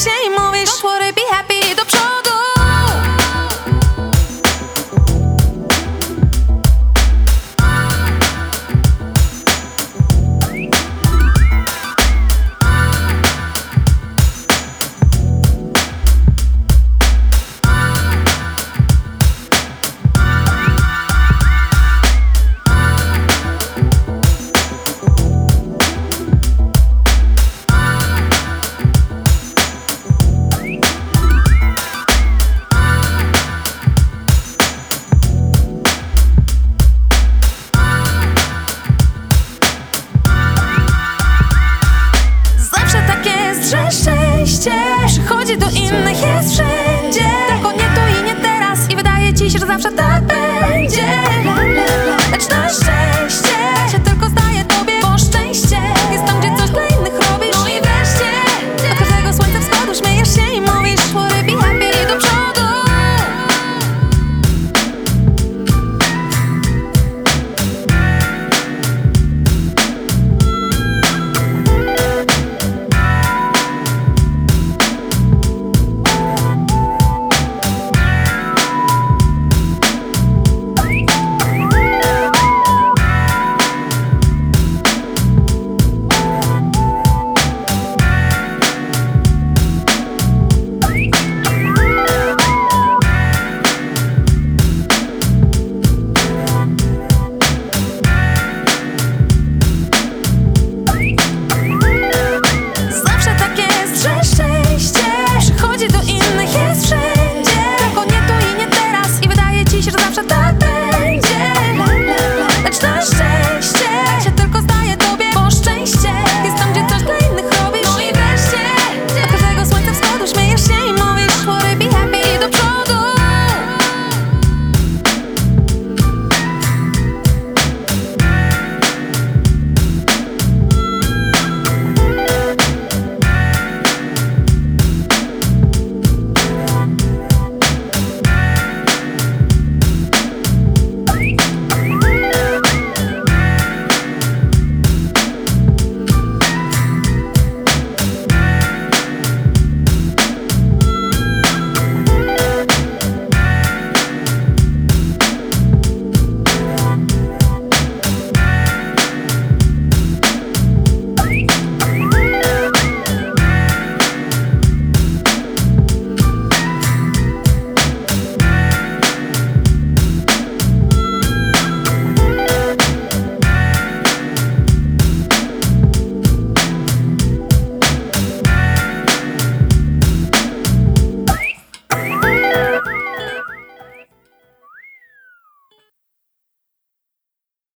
shame, mówisz, what it do innych jest wszędzie